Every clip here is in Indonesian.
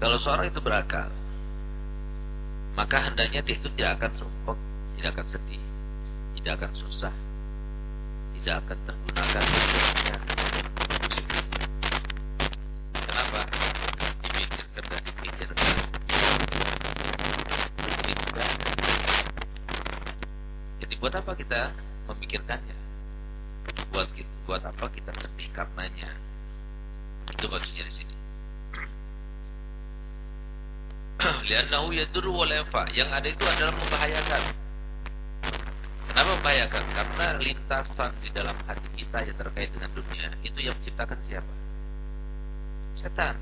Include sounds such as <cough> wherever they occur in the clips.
Kalau seorang itu berakal, maka hendaknya dia itu tidak akan sumpah, tidak akan sedih, tidak akan susah, tidak akan tergunakan Kenapa? Dipikirkan dan dipikirkan. Jadi buat apa kita memikirkannya? Buat buat apa kita sedih karenanya? Itu maksudnya di sini. Liannahu yadurru wa Yang ada itu adalah membahayakan. Kenapa membahayakan? Karena lintasan di dalam hati kita yang terkait dengan dunia itu yang menciptakan siapa? Setan.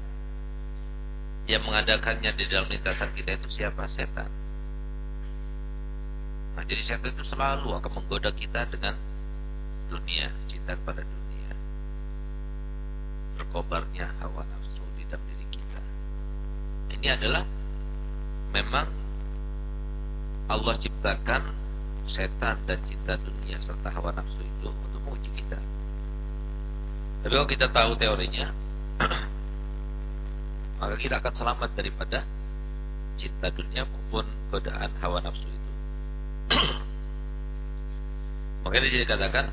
Yang mengadakannya di dalam lintasan kita itu siapa? Setan. Nah, jadi setan itu selalu akan menggoda kita dengan dunia, cinta kepada dunia. Berkobarnya hawa nafsu di dalam diri kita. Ini adalah memang Allah ciptakan setan dan cinta dunia serta hawa nafsu itu untuk menguji kita. Tapi kalau kita tahu teorinya, <clears throat> maka kita akan selamat daripada cinta dunia maupun godaan hawa nafsu itu. <clears throat> Makanya di sini katakan,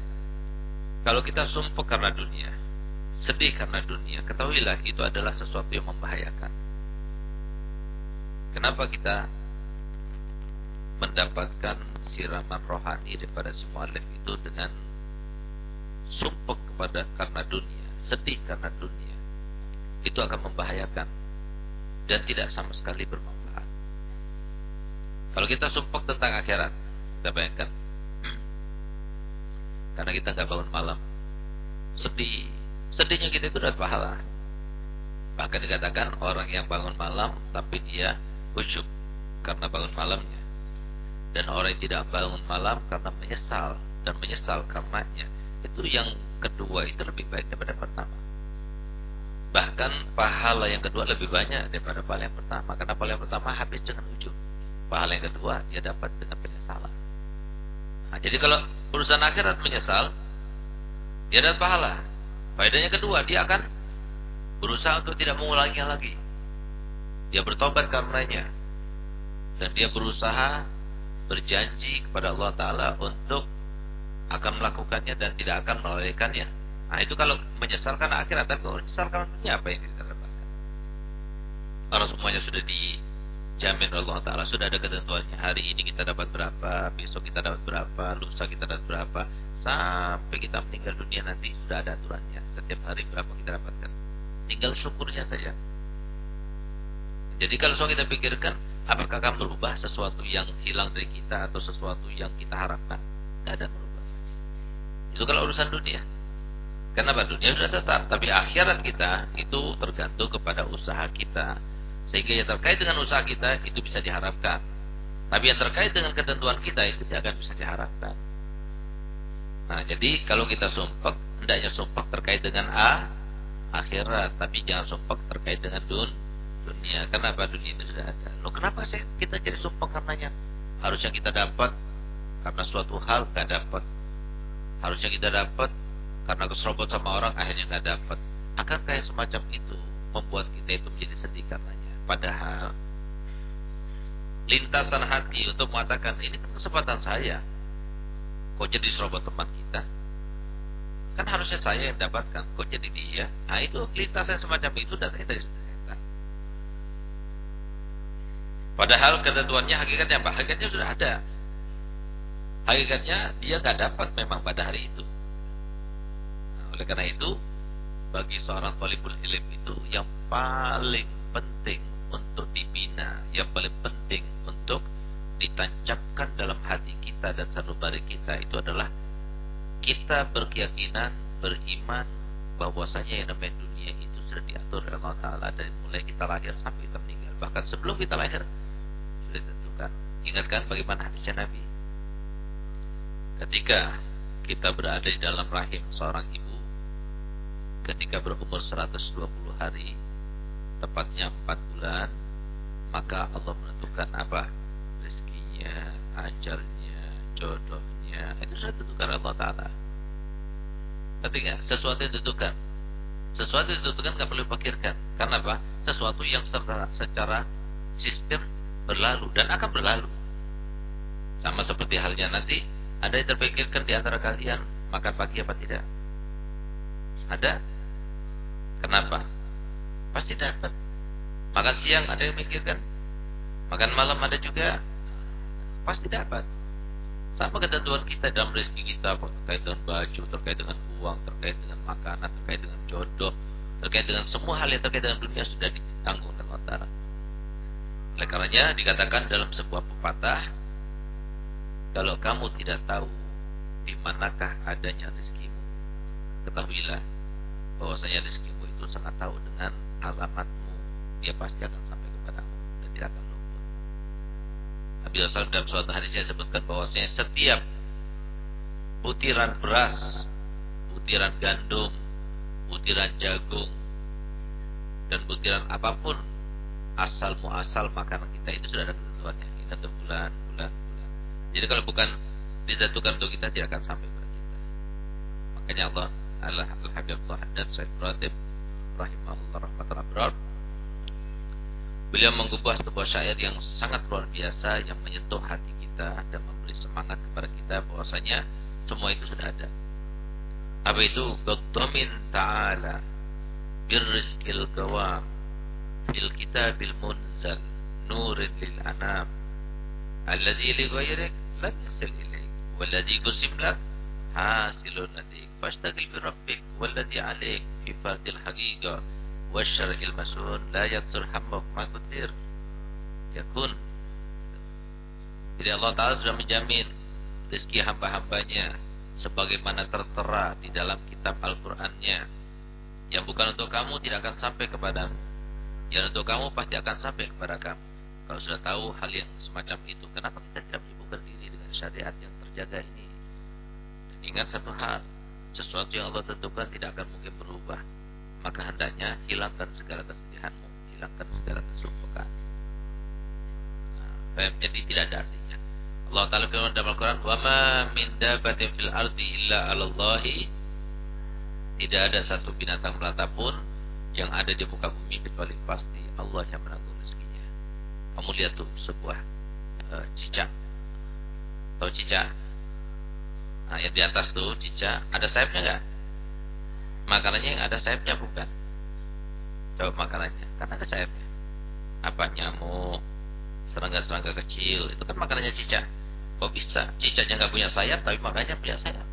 kalau kita sumpah karena dunia, sedih karena dunia, ketahuilah itu adalah sesuatu yang membahayakan. Kenapa kita mendapatkan siraman rohani daripada semua alim itu dengan sumpah kepada karena dunia, sedih karena dunia. Itu akan membahayakan dan tidak sama sekali bermanfaat. Kalau kita sumpah tentang akhirat, kita bayangkan. <clears throat> Karena kita nggak bangun malam, sedih. Sedihnya kita itu dapat pahala. Bahkan dikatakan orang yang bangun malam tapi dia ujuk karena bangun malamnya. Dan orang yang tidak bangun malam karena menyesal dan menyesal karenanya. Itu yang kedua itu lebih baik daripada pertama. Bahkan pahala yang kedua lebih banyak daripada pahala yang pertama. Karena pahala yang pertama habis dengan ujuk. Pahala yang kedua dia dapat dengan penyesalan. Nah, jadi kalau urusan akhirat menyesal, dia dapat pahala. Faedahnya kedua, dia akan berusaha untuk tidak mengulanginya lagi. Dia bertobat karenanya. Dan dia berusaha berjanji kepada Allah Ta'ala untuk akan melakukannya dan tidak akan melalaikannya. Nah itu kalau menyesalkan akhirat, tapi kalau menyesalkan dunia apa yang kita dapatkan? Kalau semuanya sudah dijamin oleh Allah Ta'ala, sudah ada ketentuannya. Hari ini kita dapat berapa, besok kita dapat berapa, lusa kita dapat berapa, sampai kita meninggal dunia nanti sudah ada aturannya. Setiap hari berapa kita dapatkan. Tinggal syukurnya saja. Jadi kalau soal kita pikirkan, apakah akan berubah sesuatu yang hilang dari kita atau sesuatu yang kita harapkan? Tidak ada berubah. Itu kalau urusan dunia. Kenapa dunia sudah tetap, tapi akhirat kita itu tergantung kepada usaha kita. Sehingga yang terkait dengan usaha kita itu bisa diharapkan. Tapi yang terkait dengan ketentuan kita itu tidak akan bisa diharapkan. Nah, jadi kalau kita sumpah, hendaknya sumpah terkait dengan A, akhirat, tapi jangan sumpah terkait dengan dun, dunia. Kenapa dunia itu sudah ada? Loh kenapa sih kita jadi sumpah karenanya? Harusnya kita dapat karena suatu hal nggak dapat. Harusnya kita dapat karena keserobot sama orang akhirnya nggak dapat. Akan kayak semacam itu membuat kita itu menjadi sedih karenanya. Padahal lintasan hati untuk mengatakan ini kan kesempatan saya. Kok jadi serobot teman kita? Kan harusnya saya yang dapatkan, kok jadi dia? Nah itu lintasan semacam itu datangnya dari Padahal ketentuannya hakikatnya apa? Hakikatnya sudah ada. Hakikatnya dia nggak dapat memang pada hari itu. Nah, oleh karena itu, bagi seorang talibul ilim itu yang paling penting untuk dibina, yang paling penting untuk ditancapkan dalam hati kita dan sanubari kita itu adalah kita berkeyakinan, beriman bahwasanya yang namanya dunia itu sudah diatur oleh Allah Taala dari mulai kita lahir sampai kita meninggal. Bahkan sebelum kita lahir ditentukan. Ingatkan bagaimana hadisnya Nabi. Ketika kita berada di dalam rahim seorang ibu, ketika berumur 120 hari, tepatnya 4 bulan, maka Allah menentukan apa? Rezekinya, ajalnya, jodohnya. Itu sudah ditentukan Allah Ta'ala. Ketika sesuatu yang ditentukan. Sesuatu yang ditentukan nggak perlu pikirkan. Karena apa? sesuatu yang secara, secara sistem berlalu dan akan berlalu. Sama seperti halnya nanti ada yang terpikirkan di antara kalian makan pagi apa tidak? Ada? Kenapa? Pasti dapat. Makan siang ada yang mikirkan. Makan malam ada juga. Pasti dapat. Sama ketentuan kita dalam rezeki kita terkait dengan baju, terkait dengan uang, terkait dengan makanan, terkait dengan jodoh, terkait dengan semua hal yang terkait dengan dunia sudah ditanggung dengan Allah Oleh karenanya dikatakan dalam sebuah pepatah, kalau kamu tidak tahu di manakah adanya rezekimu, ketahuilah bahwasanya rezekimu itu sangat tahu dengan alamatmu. Dia pasti akan sampai kepadamu dan tidak akan luput. Nabi Rasul dalam suatu hadis saya sebutkan bahwasanya setiap butiran beras, butiran gandum, butiran jagung, dan butiran apa pun asal muasal makanan kita itu sudah ada ketentuannya. Ini satu bulan, bulan. Jadi kalau bukan dijatuhkan untuk kita tidak akan sampai kepada kita. Makanya Allah Allah Al-Habib Allah dan Said Ratib rahimahullah rahmatul abrar Beliau mengubah sebuah syair yang sangat luar biasa yang menyentuh hati kita dan memberi semangat kepada kita bahwasanya semua itu sudah ada. Apa itu? Baqtamin ta'ala birrizqil gawam fil kitabil munzal nurin lil anam. Alladhi li ghairik lam yasil ilaik walladhi qusim lak hasilun nadik fashtagil bi rabbik walladhi alaik fi fardil haqiqa wasyar'il masun la yaksur hammuk ma kudir yakun. Jadi Allah Ta'ala sudah menjamin rezeki hamba-hambanya sebagaimana tertera di dalam kitab Al-Qur'annya. Yang bukan untuk kamu tidak akan sampai kepadamu yang untuk kamu pasti akan sampai kepada kamu. Kalau sudah tahu hal yang semacam itu kenapa kita tidak menyibukkan diri dengan syariat yang terjaga ini? Dan ingat satu hal sesuatu yang Allah tentukan tidak akan mungkin berubah. Maka hendaknya hilangkan segala kesedihanmu hilangkan segala kesumpahan nah, jadi tidak ada artinya. Allah Ta'ala firman dalam Al-Quran wa ma min fil ardi illa alallahi tidak ada satu binatang melata pun yang ada di muka bumi kecuali pasti Allah yang menanggung rezekinya. Kamu lihat tuh sebuah uh, cicak. Tahu cicak? Nah, yang di atas tuh cicak, ada sayapnya enggak? Makanannya yang ada sayapnya bukan? Coba makanannya, karena ada sayapnya. Apa nyamuk, serangga-serangga kecil, itu kan makanannya cicak. Kok bisa? Cicaknya nggak punya sayap, tapi makannya punya sayap.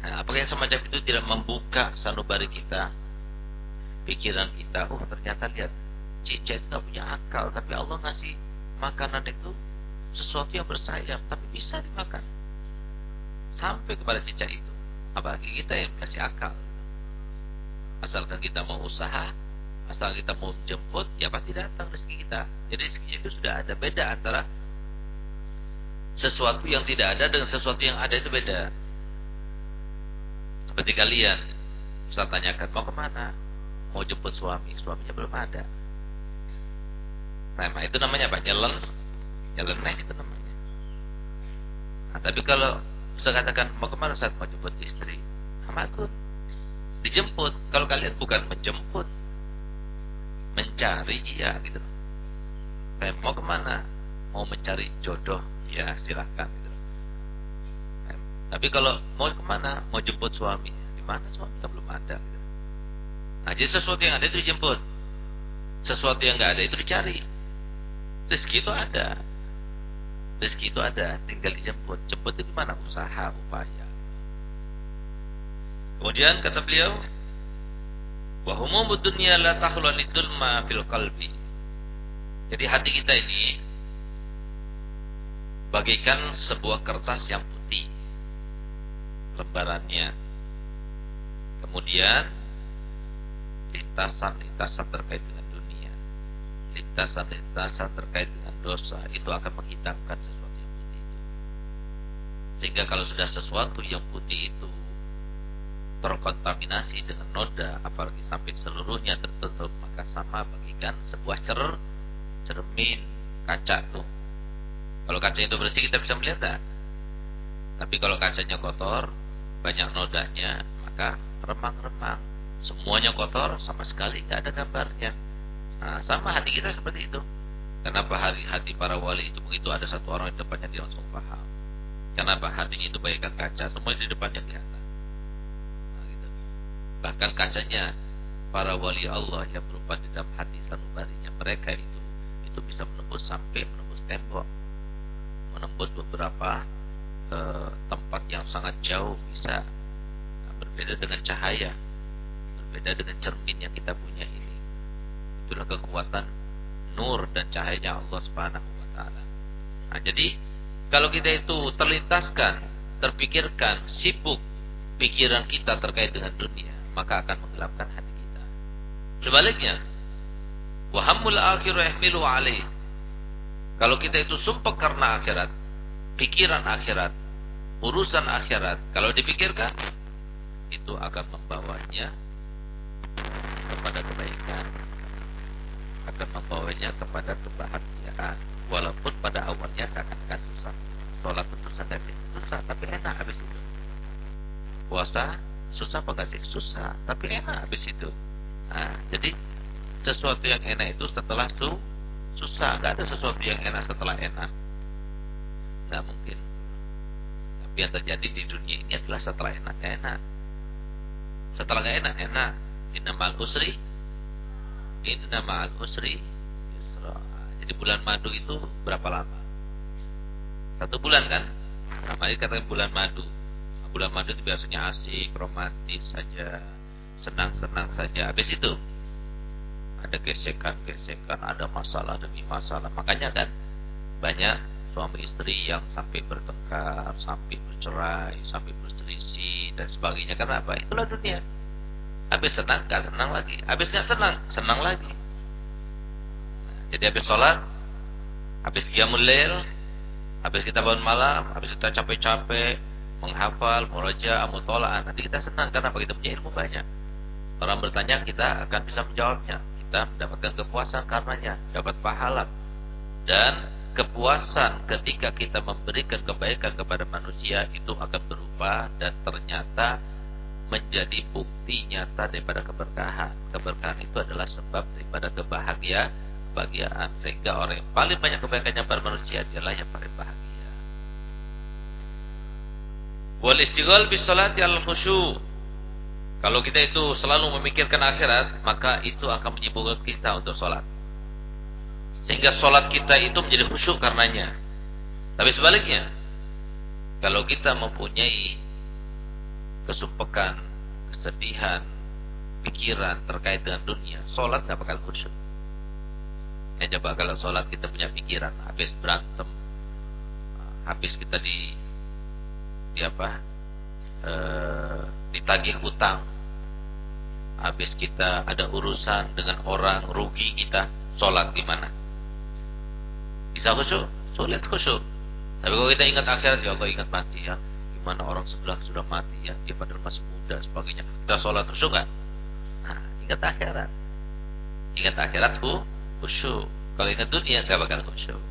Nah, apakah yang semacam itu tidak membuka sanubari kita, pikiran kita? Oh, ternyata lihat cicak nggak punya akal, tapi Allah ngasih makanan itu sesuatu yang bersayap, tapi bisa dimakan. Sampai kepada cicak itu. Apalagi kita yang kasih akal. Asalkan kita mau usaha, asal kita mau jemput, ya pasti datang rezeki kita. Jadi rezekinya itu sudah ada beda antara sesuatu yang tidak ada dengan sesuatu yang ada itu beda. Seperti kalian, saya tanyakan mau ke mana? Mau jemput suami, suaminya belum ada. Nah, itu namanya apa? Nyelen, nyeleneh itu namanya. Nah, tapi kalau saya katakan mau ke mana saat mau jemput istri, amatun dijemput. Kalau kalian bukan menjemput, mencari iya gitu. Eh, mau ke mana? Mau mencari jodoh ya silahkan gitu. Tapi kalau mau ke mana? Mau jemput suami. Di mana suami? belum ada. Gitu. Nah, jadi sesuatu yang ada itu dijemput. Sesuatu yang nggak ada itu dicari. Rezeki itu ada. Rezeki itu ada, tinggal dijemput. Jemput itu mana? Usaha, upaya. Kemudian kata beliau, wa humumud dunya la tahlu lidulma fil qalbi. Jadi hati kita ini bagaikan sebuah kertas yang putih lembarannya kemudian lintasan-lintasan terkait dengan dunia lintasan-lintasan terkait dengan dosa itu akan menghitamkan sesuatu yang putih itu sehingga kalau sudah sesuatu yang putih itu terkontaminasi dengan noda apalagi sampai seluruhnya tertutup maka sama bagikan sebuah cer cermin kaca tuh kalau kaca itu bersih kita bisa melihat tak? Tapi kalau kacanya kotor, banyak nodanya, maka remang-remang. Semuanya kotor, sama sekali nggak ada gambarnya. Nah, sama hati kita seperti itu. Kenapa hati, hati para wali itu begitu ada satu orang di depannya dia langsung paham. Kenapa hatinya itu bagaikan kaca, semua di depannya kelihatan. Nah, gitu. Bahkan kacanya para wali Allah yang berupa di dalam hati sanubarinya mereka itu itu bisa menembus sampai menembus tembok, menembus beberapa uh, tempat yang sangat jauh bisa nah, berbeda dengan cahaya, berbeda dengan cermin yang kita punya ini. Itulah kekuatan nur dan cahayanya Allah Subhanahu wa taala. Nah, jadi kalau kita itu terlintaskan, terpikirkan, sibuk pikiran kita terkait dengan dunia, maka akan menggelapkan hati kita. Sebaliknya, wahamul akhir yahmilu alaih. Kalau kita itu sumpah karena akhirat, pikiran akhirat, urusan akhirat, kalau dipikirkan, itu akan membawanya kepada kebaikan, akan membawanya kepada kebahagiaan. Walaupun pada awalnya seakan-akan susah. Sholat itu susah susah tapi enak habis itu. Puasa susah apa gak sih? Susah tapi enak habis itu. Nah, jadi sesuatu yang enak itu setelah itu susah. Nggak ada sesuatu yang enak setelah enak. Nggak mungkin. Tapi yang terjadi di dunia ini adalah setelah enak enak. Setelah gak enak enak ini usri Inna ma'al usri. Jadi bulan madu itu berapa lama? Satu bulan kan? Nah, mari katakan bulan madu. Bulan madu itu biasanya asik, romantis saja, senang-senang saja. Habis itu ada gesekan-gesekan, ada masalah demi masalah. Makanya kan banyak suami istri yang sampai bertengkar, sampai bercerai, sampai berselisih dan sebagainya. Karena apa? Itulah dunia. Habis senang, gak senang lagi. Habis gak senang, senang lagi. Jadi habis sholat, habis qiyamul lail, habis kita bangun malam, habis kita capek-capek, menghafal, muraja, amutola, nanti kita senang karena kita punya ilmu banyak. Orang bertanya, kita akan bisa menjawabnya. Kita mendapatkan kepuasan karenanya, dapat pahala. Dan kepuasan ketika kita memberikan kebaikan kepada manusia itu akan berubah dan ternyata menjadi bukti nyata daripada keberkahan. Keberkahan itu adalah sebab daripada kebahagiaan, kebahagiaan. Sehingga orang yang paling banyak kebaikannya pada manusia adalah yang paling bahagia. Wal istighal bis salati al khusyu. Kalau kita itu selalu memikirkan akhirat, maka itu akan menyibukkan kita untuk sholat. Sehingga sholat kita itu menjadi khusyuk karenanya. Tapi sebaliknya, kalau kita mempunyai kesumpekan, kesedihan, pikiran terkait dengan dunia, sholat gak bakal khusyuk. Ya coba kalau sholat kita punya pikiran, habis berantem, habis kita di, di apa, e, ditagih hutang, habis kita ada urusan dengan orang rugi kita, sholat gimana? Bisa khusyuk? Sulit khusyuk. Tapi kalau kita ingat akhirat, ya Allah ingat mati ya mana orang sebelah sudah mati ya dia padahal masih muda sebagainya. Kita sholat khusyuk kan nah, ingat akhirat. Ingat akhirat khusyuk. Kalau ingat dunia nggak bakal khusyuk.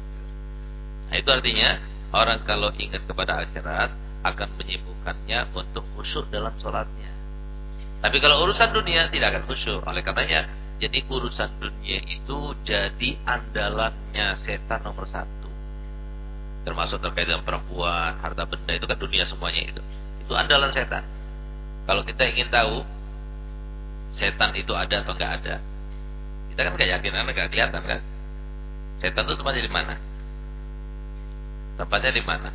Nah itu artinya orang kalau ingat kepada akhirat akan menyibukkannya untuk khusyuk dalam sholatnya. Tapi kalau urusan dunia tidak akan khusyuk. Oleh katanya jadi urusan dunia itu jadi andalannya setan nomor satu termasuk terkait dengan perempuan, harta benda itu kan dunia semuanya itu. Itu andalan setan. Kalau kita ingin tahu setan itu ada atau enggak ada, kita kan nggak yakin karena kelihatan kan. Setan itu tempatnya di mana? Tempatnya di mana?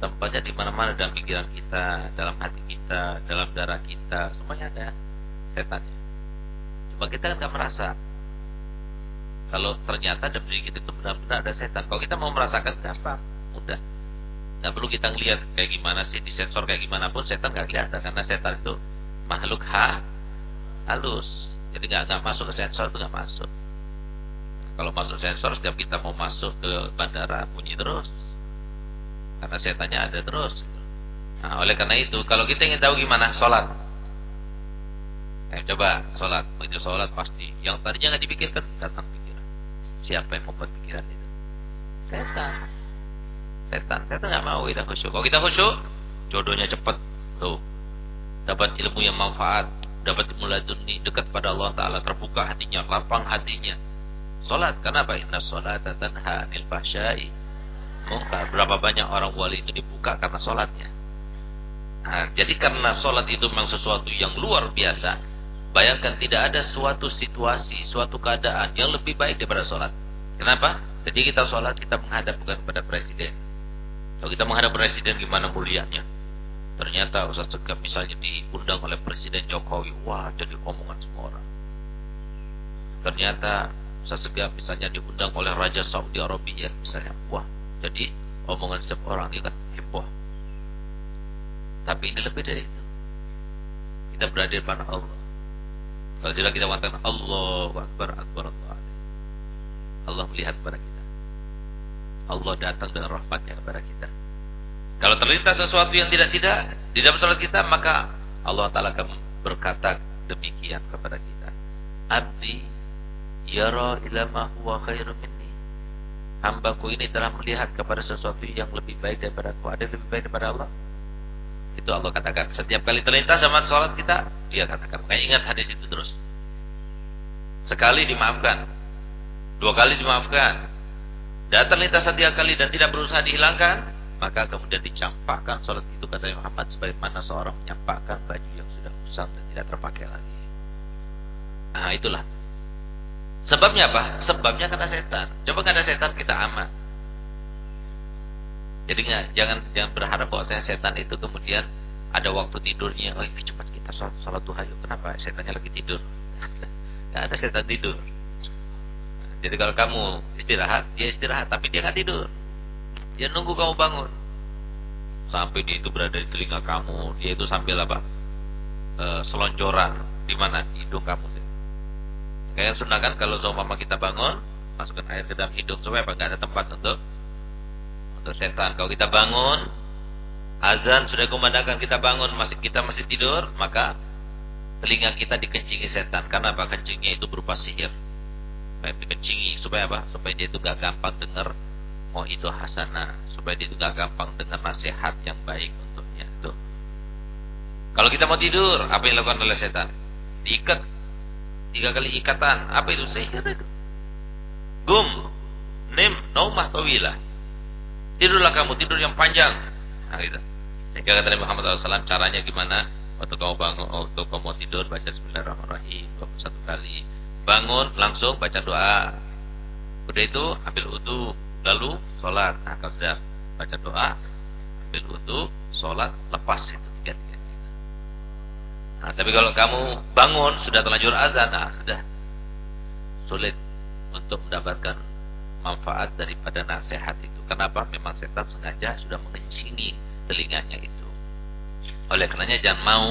Tempatnya di mana-mana dalam pikiran kita, dalam hati kita, dalam darah kita, semuanya ada setannya. Cuma kita kan nggak merasa kalau ternyata diri kita itu benar-benar ada setan. Kalau kita mau merasakan gampang, mudah. Nggak perlu kita ngelihat kayak gimana sih di sensor kayak gimana pun setan nggak kelihatan karena setan itu makhluk ha halus. Jadi nggak masuk ke sensor itu nggak masuk. Kalau masuk sensor setiap kita mau masuk ke bandara bunyi terus karena setannya ada terus. Nah, oleh karena itu kalau kita ingin tahu gimana sholat, eh, coba sholat, begitu sholat pasti yang tadinya nggak dipikirkan datang Siapa yang membuat pikiran itu? Setan. Setan. Setan nggak mau kita khusyuk. Kalau kita khusyuk, jodohnya cepat. Tuh. Dapat ilmu yang manfaat. dapat muladuni dekat pada Allah Taala, terbuka hatinya, lapang hatinya. Salat, kenapa? Inna salata tanha anil fahsyai munkar. Berapa banyak orang wali itu dibuka karena salatnya. Nah, jadi karena salat itu memang sesuatu yang luar biasa. Bayangkan tidak ada suatu situasi, suatu keadaan yang lebih baik daripada salat. Kenapa? Jadi kita salat kita menghadap bukan kepada presiden. Kalau kita menghadap presiden gimana mulianya? Ternyata Ustaz Segap misalnya diundang oleh Presiden Jokowi, wah jadi omongan semua orang. Ternyata Ustaz Segap misalnya diundang oleh Raja Saudi Arabia misalnya, wah jadi omongan setiap orang dia kan heboh. Tapi ini lebih dari itu. Kita berada di depan Allah. Kalau tidak kita mengatakan Allah Akbar Akbar Allah. Allah melihat kepada kita. Allah datang dengan rahmatnya kepada kita. Kalau terlintas sesuatu yang tidak-tidak di dalam salat kita, maka Allah Ta'ala akan berkata demikian kepada kita. Abdi yara ilama huwa khairu minni. Hambaku ini telah melihat kepada sesuatu yang lebih baik daripada aku. Ada lebih baik daripada Allah? Itu Allah katakan. Setiap kali terlintas zaman salat kita, dia katakan. Kayak ingat hadis itu terus. Sekali dimaafkan. Dua kali dimaafkan. Dan terlintas setiap kali dan tidak berusaha dihilangkan, maka kemudian dicampakkan sholat itu kata Muhammad sebagaimana seorang menyampakkan baju yang sudah usang dan tidak terpakai lagi. Nah itulah. Sebabnya apa? Sebabnya karena setan. Coba karena setan kita aman. Jadi nggak, jangan jangan berharap bahwa setan itu kemudian ada waktu tidurnya. Oh cepat kita sholat, sholat duha yuk. Kenapa? Setannya lagi tidur. <laughs> Nggak ada setan tidur. Jadi kalau kamu istirahat, dia istirahat, tapi dia nggak tidur. Dia nunggu kamu bangun. Sampai dia itu berada di telinga kamu, dia itu sambil apa? E, selonjoran di mana hidung kamu sih. Kayak sunnah kan kalau seumpama kita bangun, masukkan air ke dalam hidung supaya apa? Gak ada tempat untuk untuk setan. Kalau kita bangun, azan sudah kumandangkan kita bangun, masih kita masih tidur, maka telinga kita dikencingi setan. Karena apa? Kencingnya itu berupa sihir. Supaya dikencingi supaya apa? Supaya dia itu gak gampang dengar oh itu hasanah. Supaya dia tidak gampang dengan nasihat yang baik untuknya. Itu. Kalau kita mau tidur apa yang dilakukan oleh setan? Diikat. Tiga kali ikatan. Apa itu? Sihir itu. Gum. Nim naumah tawilah. Tidurlah kamu tidur yang panjang. Nah gitu sehingga kata Nabi Muhammad SAW caranya gimana waktu kamu bangun waktu kamu tidur baca Bismillahirrahmanirrahim 21 kali bangun langsung baca doa udah itu ambil udhu lalu sholat. Nah, kalau sudah baca doa, ambil wudhu, sholat, lepas itu tiga tiga. Nah, tapi kalau kamu bangun sudah terlanjur azan, nah sudah sulit untuk mendapatkan manfaat daripada nasihat itu. Kenapa? Memang setan sengaja sudah mengencingi telinganya itu. Oleh karenanya jangan mau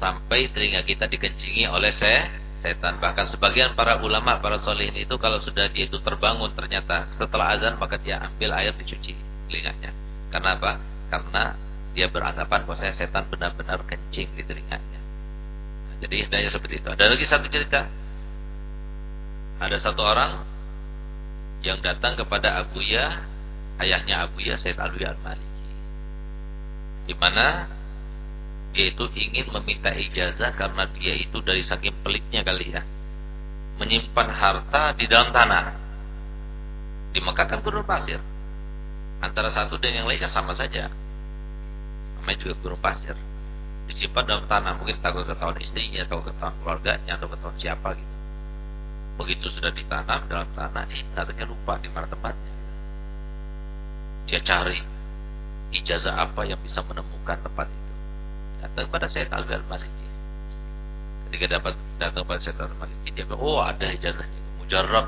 sampai telinga kita dikencingi oleh saya setan. Bahkan sebagian para ulama, para solihin itu kalau sudah dia itu terbangun ternyata setelah azan maka dia ambil air dicuci telinganya. Karena apa? Karena dia beranggapan bahwa setan benar-benar kencing di telinganya. Jadi istilahnya seperti itu. Ada lagi satu cerita. Ada satu orang yang datang kepada Abu Ya, ayahnya Abu Ya, Said Alwi Al-Maliki. Di mana dia itu ingin meminta ijazah karena dia itu dari saking pelitnya kali ya. Menyimpan harta di dalam tanah. Di Mekah kan gurun pasir. Antara satu dan yang lainnya sama saja. Namanya juga gurun pasir. Disimpan dalam tanah. Mungkin takut ketahuan istrinya atau ketahuan keluarganya atau ketahuan siapa gitu. Begitu sudah ditanam dalam tanah eh katanya lupa di mana tempatnya. Dia cari ijazah apa yang bisa menemukan tempat itu datang kepada Syed Al Maliki. Ketika dapat datang kepada Syed Al Maliki, dia bilang, oh ada ijazahnya, mujarab.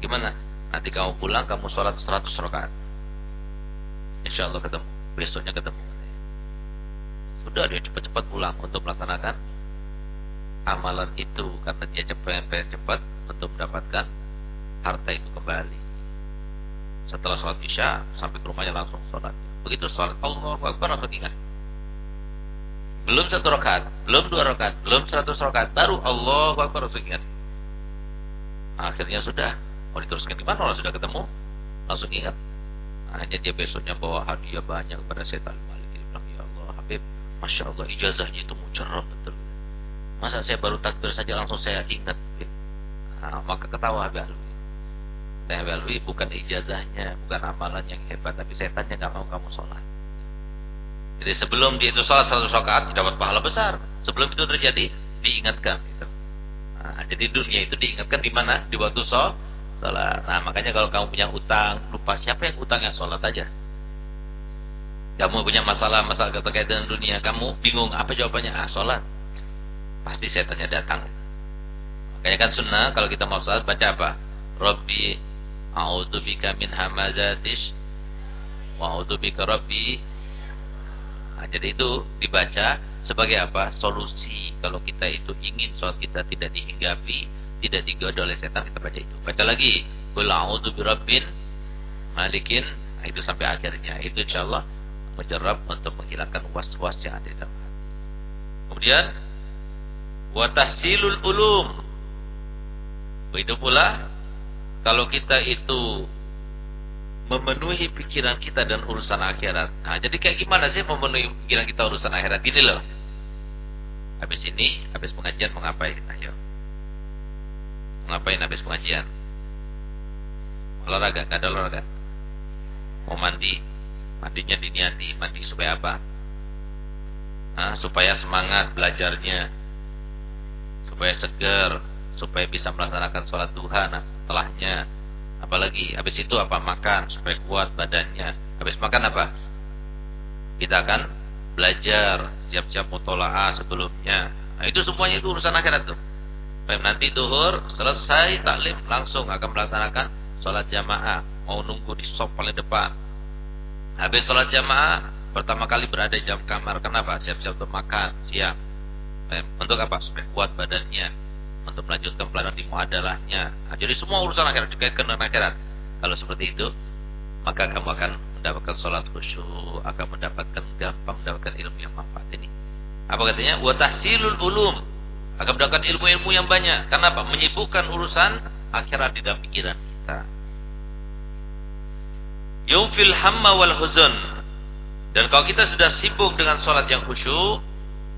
Gimana? Nanti kamu pulang, kamu sholat 100 rakaat. Insya Allah ketemu. Besoknya ketemu. Sudah dia cepat-cepat pulang untuk melaksanakan amalan itu karena dia cepat pengen cepat untuk mendapatkan harta itu kembali. Setelah sholat isya sampai ke rumahnya langsung sholat. Begitu sholat Allah Akbar langsung ingat belum satu rakaat, belum dua rakaat, belum seratus rakaat, baru Allah Akbar langsung ingat. Akhirnya sudah, mau diteruskan gimana? Orang sudah ketemu, langsung ingat. hanya dia besoknya bawa hadiah banyak kepada setan Malik. Dia bilang, ya Allah Habib, Masya Allah ijazahnya itu mujarab betul. Masa saya baru takbir saja langsung saya ingat. Nah, maka ketawa Habib Habib Alwi bukan ijazahnya, bukan amalan yang hebat, tapi setannya nggak mau kamu sholat. Jadi sebelum dia itu sholat satu rakaat dapat pahala besar. Sebelum itu terjadi diingatkan. Gitu. Nah, jadi dunia itu diingatkan di mana? Di waktu sholat. Nah makanya kalau kamu punya utang, lupa siapa yang utangnya sholat aja. Kamu punya masalah-masalah terkait dengan dunia, kamu bingung apa jawabannya? Ah, sholat. Pasti setannya datang. Makanya kan sunnah kalau kita mau sholat baca apa? Robbi a'udzubika min hamazatish wa a'udzubika rabbi Nah, jadi itu dibaca sebagai apa? Solusi kalau kita itu ingin sholat kita tidak dihinggapi, tidak digoda oleh setan, kita baca itu. Baca lagi, Qul a'udzu birabbin malikin. Nah, itu sampai akhirnya. Itu insyaallah menjerap untuk menghilangkan was-was yang ada di dalam. Kemudian wa tahsilul ulum. Begitu pula kalau kita itu memenuhi pikiran kita dan urusan akhirat. Nah, jadi kayak gimana sih memenuhi pikiran kita urusan akhirat? Gini loh. Habis ini, habis pengajian mau ngapain? Ayo. Mau ngapain habis pengajian? Olahraga, gak ada olahraga. Mau mandi, mandinya diniati, mandi supaya apa? Nah, supaya semangat belajarnya, supaya segar, supaya bisa melaksanakan sholat duha nah, setelahnya, Apalagi habis itu apa makan supaya kuat badannya. Habis makan apa? Kita akan belajar, siap-siap mutolaah sebelumnya. Nah, itu semuanya itu urusan akhirat tuh. Baik nanti duhur selesai taklim langsung akan melaksanakan sholat jamaah. Mau nunggu di sop paling depan. Habis sholat jamaah pertama kali berada di jam kamar. Kenapa? Siap-siap untuk makan siang. Untuk apa? Supaya kuat badannya untuk melanjutkan pelajaran di muadalahnya. Nah, jadi semua urusan akhirat dikaitkan dengan akhirat. Kalau seperti itu, maka kamu akan mendapatkan sholat khusyuk, akan mendapatkan gampang mendapatkan ilmu yang manfaat ini. Apa katanya? Wa tahsilul ulum. Akan mendapatkan ilmu-ilmu yang banyak. Kenapa? Menyibukkan urusan akhirat di dalam pikiran kita. Yumfil hamma wal huzun. Dan kalau kita sudah sibuk dengan sholat yang khusyuk,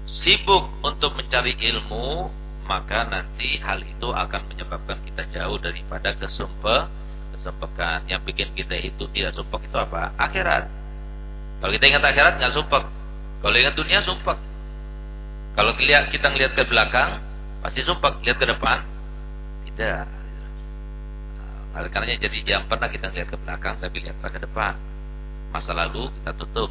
sibuk untuk mencari ilmu, maka nanti hal itu akan menyebabkan kita jauh daripada kesumpe kesumpekan. Yang bikin kita itu tidak sumpek itu apa? Akhirat. Kalau kita ingat akhirat nggak sumpek. Kalau ingat dunia sumpek. Kalau kita ngelihat ke belakang pasti sumpek. Lihat ke depan tidak. Nah, karena jadi jangan pernah kita lihat ke belakang tapi lihat ke depan. Masa lalu kita tutup.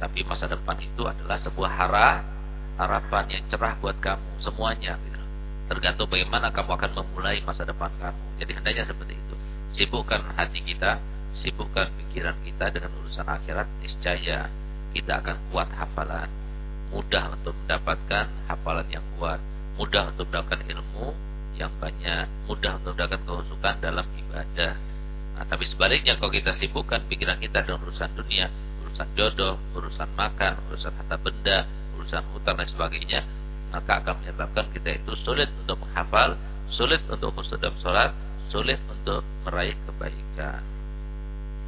Tapi masa depan itu adalah sebuah hara harapan yang cerah buat kamu semuanya gitu. Tergantung bagaimana kamu akan memulai masa depan kamu. Jadi hendaknya seperti itu. Sibukkan hati kita, sibukkan pikiran kita dengan urusan akhirat, niscaya kita akan kuat hafalan. Mudah untuk mendapatkan hafalan yang kuat, mudah untuk mendapatkan ilmu yang banyak, mudah untuk mendapatkan kehusukan dalam ibadah. Nah, tapi sebaliknya kalau kita sibukkan pikiran kita dengan urusan dunia, urusan jodoh, urusan makan, urusan harta benda, urusan hutang dan sebagainya maka akan menyebabkan kita itu sulit untuk menghafal sulit untuk khusus dalam sholat sulit untuk meraih kebaikan.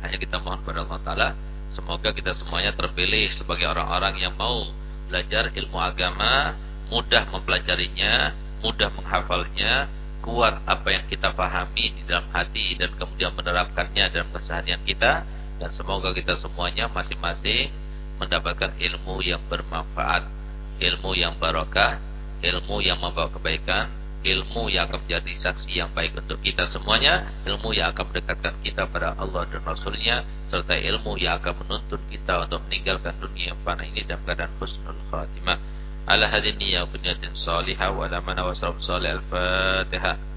Hanya kita mohon kepada Allah Ta'ala semoga kita semuanya terpilih sebagai orang-orang yang mau belajar ilmu agama mudah mempelajarinya mudah menghafalnya kuat apa yang kita pahami di dalam hati dan kemudian menerapkannya dalam keseharian kita dan semoga kita semuanya masing-masing mendapatkan ilmu yang bermanfaat, ilmu yang barokah, ilmu yang membawa kebaikan, ilmu yang akan menjadi saksi yang baik untuk kita semuanya, ilmu yang akan mendekatkan kita pada Allah dan Rasulnya, serta ilmu yang akan menuntun kita untuk meninggalkan dunia yang fana ini dalam keadaan husnul khatimah. Ala hadin niyya wa salihah wa ala mana wa salih al-fatihah.